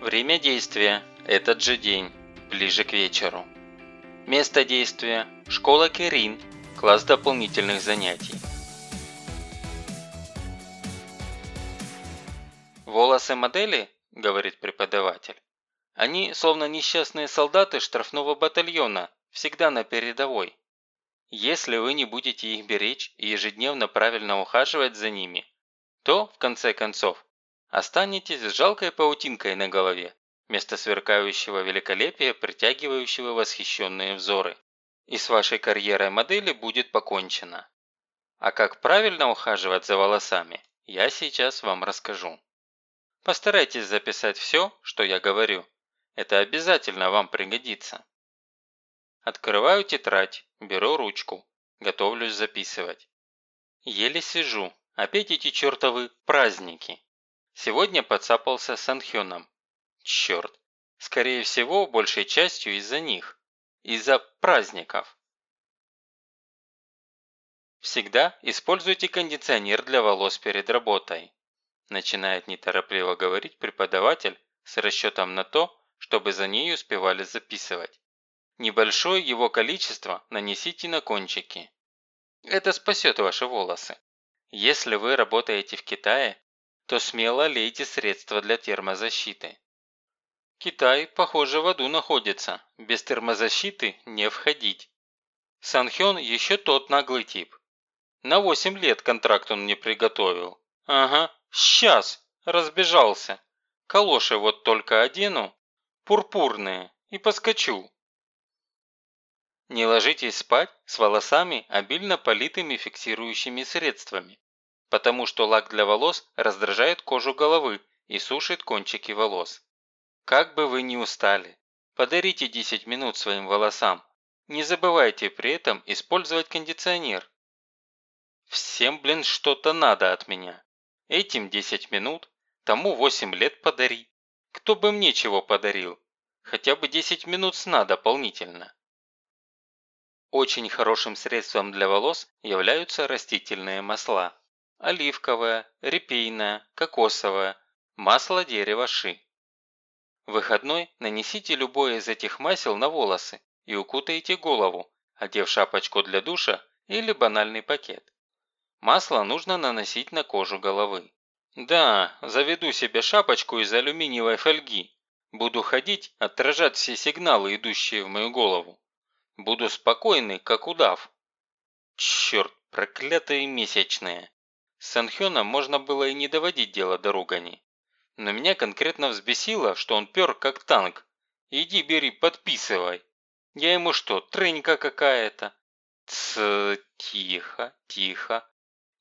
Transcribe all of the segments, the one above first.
Время действия – этот же день, ближе к вечеру. Место действия – школа Керин, класс дополнительных занятий. «Волосы модели, – говорит преподаватель, – они словно несчастные солдаты штрафного батальона, всегда на передовой. Если вы не будете их беречь и ежедневно правильно ухаживать за ними, то, в конце концов, останетесь с жалкой паутинкой на голове, вместо сверкающего великолепия, притягивающего восхищенные взоры. И с вашей карьерой модели будет покончено. А как правильно ухаживать за волосами, я сейчас вам расскажу. Постарайтесь записать все, что я говорю. Это обязательно вам пригодится. Открываю тетрадь, беру ручку, готовлюсь записывать. Еле сижу, опять эти чертовы праздники. Сегодня подцапался с Анхёном. Черт, скорее всего, большей частью из-за них. Из-за праздников. Всегда используйте кондиционер для волос перед работой. Начинает неторопливо говорить преподаватель с расчетом на то, чтобы за ней успевали записывать. Небольшое его количество нанесите на кончики. Это спасет ваши волосы. Если вы работаете в Китае, то смело лейте средства для термозащиты. Китай, похоже, в аду находится. Без термозащиты не входить. Санхён еще тот наглый тип. На 8 лет контракт он мне приготовил. Ага, сейчас, разбежался. Калоши вот только одену, пурпурные, и поскочу. Не ложитесь спать с волосами, обильно политыми фиксирующими средствами, потому что лак для волос раздражает кожу головы и сушит кончики волос. Как бы вы ни устали, подарите 10 минут своим волосам. Не забывайте при этом использовать кондиционер. Всем, блин, что-то надо от меня. Этим 10 минут, тому 8 лет подари. Кто бы мне чего подарил? Хотя бы 10 минут сна дополнительно. Очень хорошим средством для волос являются растительные масла. Оливковое, репейное, кокосовое, масло дерева ши. В выходной нанесите любое из этих масел на волосы и укутайте голову, одев шапочку для душа или банальный пакет. Масло нужно наносить на кожу головы. Да, заведу себе шапочку из алюминиевой фольги. Буду ходить, отражать все сигналы, идущие в мою голову. Буду спокойный, как удав. Черт, проклятые месячные. С Санхёном можно было и не доводить дело до ругани. Но меня конкретно взбесило, что он пер как танк. Иди бери, подписывай. Я ему что, трынька какая-то? Ц, тихо, тихо.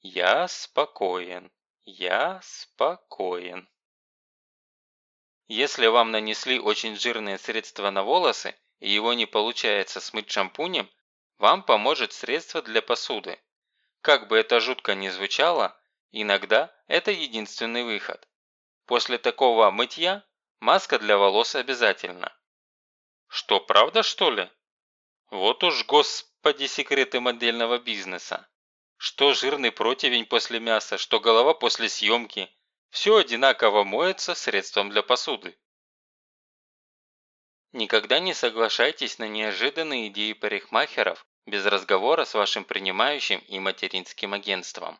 Я спокоен. Я спокоен. Если вам нанесли очень жирные средства на волосы, и его не получается смыть шампунем, вам поможет средство для посуды. Как бы это жутко ни звучало, иногда это единственный выход. После такого мытья маска для волос обязательно. Что, правда что ли? Вот уж, господи, секреты модельного бизнеса. Что жирный противень после мяса, что голова после съемки. Все одинаково моется средством для посуды. Никогда не соглашайтесь на неожиданные идеи парикмахеров без разговора с вашим принимающим и материнским агентством.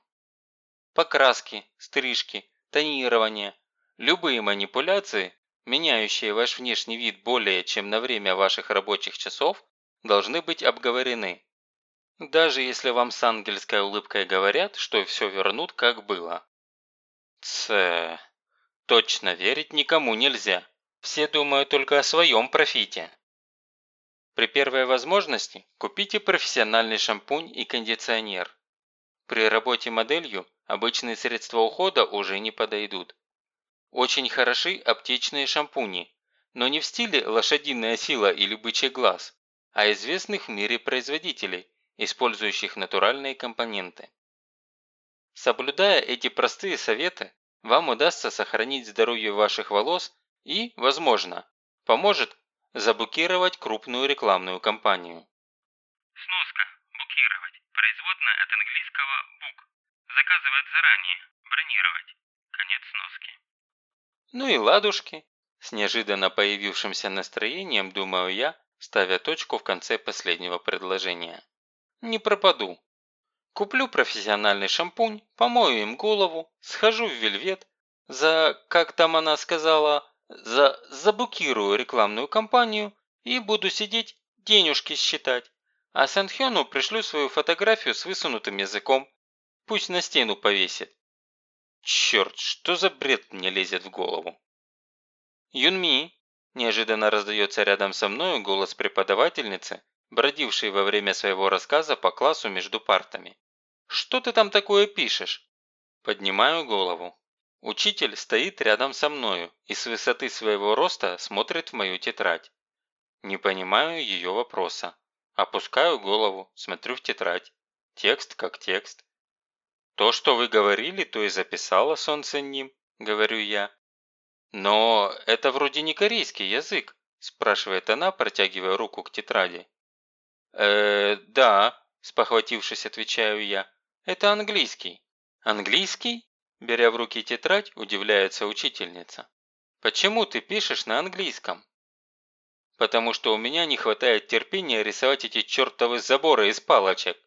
Покраски, стрижки, тонирование, любые манипуляции, меняющие ваш внешний вид более чем на время ваших рабочих часов, должны быть обговорены. Даже если вам с ангельской улыбкой говорят, что все вернут как было. Ц. Точно верить никому нельзя. Все думают только о своем профите. При первой возможности купите профессиональный шампунь и кондиционер. При работе моделью обычные средства ухода уже не подойдут. Очень хороши аптечные шампуни, но не в стиле «лошадиная сила» или «бычий глаз», а известных в мире производителей, использующих натуральные компоненты. Соблюдая эти простые советы, вам удастся сохранить здоровье ваших волос и, возможно, поможет заблокировать крупную рекламную кампанию. Сноска. Букировать. Производная от английского book. Заказывать заранее. Бронировать. Конец сноски. Ну и ладушки. С неожиданно появившимся настроением, думаю я, ставя точку в конце последнего предложения. Не пропаду. Куплю профессиональный шампунь, помою им голову, схожу в вельвет, за, как там она сказала, за, заблокирую рекламную кампанию и буду сидеть денежки считать. А Сэнхёну пришлю свою фотографию с высунутым языком. Пусть на стену повесит. Черт, что за бред мне лезет в голову? Юнми, неожиданно раздается рядом со мной голос преподавательницы, бродившей во время своего рассказа по классу между партами. «Что ты там такое пишешь?» Поднимаю голову. Учитель стоит рядом со мною и с высоты своего роста смотрит в мою тетрадь. Не понимаю ее вопроса. Опускаю голову, смотрю в тетрадь. Текст как текст. «То, что вы говорили, то и записала солнце ним», – говорю я. «Но это вроде не корейский язык», – спрашивает она, протягивая руку к тетради. э да», – спохватившись, отвечаю я. «Это английский». «Английский?» – беря в руки тетрадь, удивляется учительница. «Почему ты пишешь на английском?» потому что у меня не хватает терпения рисовать эти чертовы заборы из палочек.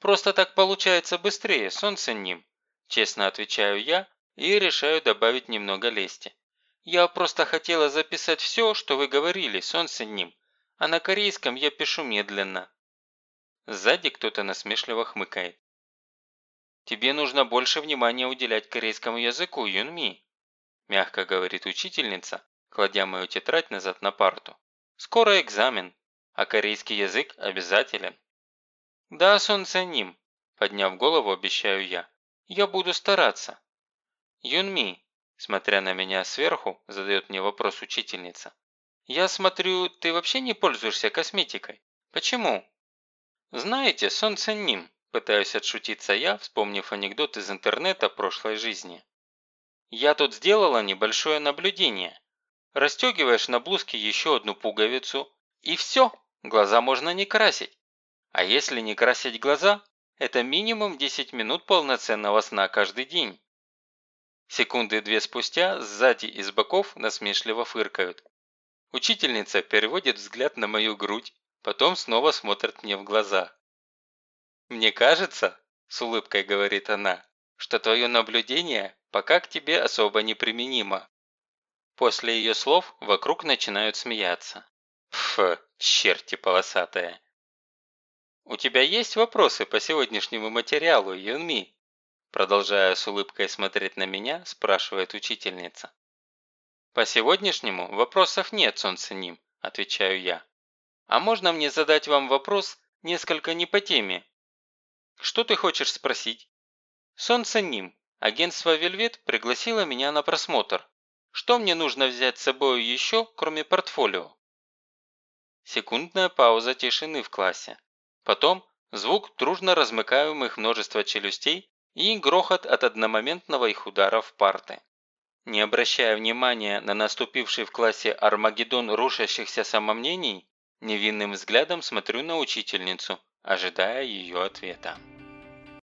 Просто так получается быстрее, солнце ним, честно отвечаю я и решаю добавить немного лести. Я просто хотела записать все, что вы говорили, солнце ним, а на корейском я пишу медленно. Сзади кто-то насмешливо хмыкает. «Тебе нужно больше внимания уделять корейскому языку, Юнми», мягко говорит учительница, кладя мою тетрадь назад на парту. «Скоро экзамен, а корейский язык обязателен». «Да, солнце ним», – подняв голову, обещаю я. «Я буду стараться». «Юнми», – смотря на меня сверху, задает мне вопрос учительница. «Я смотрю, ты вообще не пользуешься косметикой. Почему?» «Знаете, солнце ним», – пытаюсь отшутиться я, вспомнив анекдот из интернета прошлой жизни. «Я тут сделала небольшое наблюдение. Расстегиваешь на блузке еще одну пуговицу, и все, глаза можно не красить. А если не красить глаза, это минимум 10 минут полноценного сна каждый день. Секунды две спустя сзади и с боков насмешливо фыркают. Учительница переводит взгляд на мою грудь, потом снова смотрит мне в глаза. «Мне кажется, – с улыбкой говорит она, – что твое наблюдение пока к тебе особо не применимо. После ее слов вокруг начинают смеяться. Фу, черти полосатая. «У тебя есть вопросы по сегодняшнему материалу, Юнми?» Продолжая с улыбкой смотреть на меня, спрашивает учительница. «По сегодняшнему вопросов нет, солнце ним», – отвечаю я. «А можно мне задать вам вопрос несколько не по теме?» «Что ты хочешь спросить?» «Солнце ним. Агентство «Вельвет» пригласило меня на просмотр. Что мне нужно взять с собой еще, кроме портфолио? Секундная пауза тишины в классе. Потом звук дружно размыкаемых множества челюстей и грохот от одномоментного их удара в парты. Не обращая внимания на наступивший в классе армагеддон рушащихся самомнений, невинным взглядом смотрю на учительницу, ожидая ее ответа.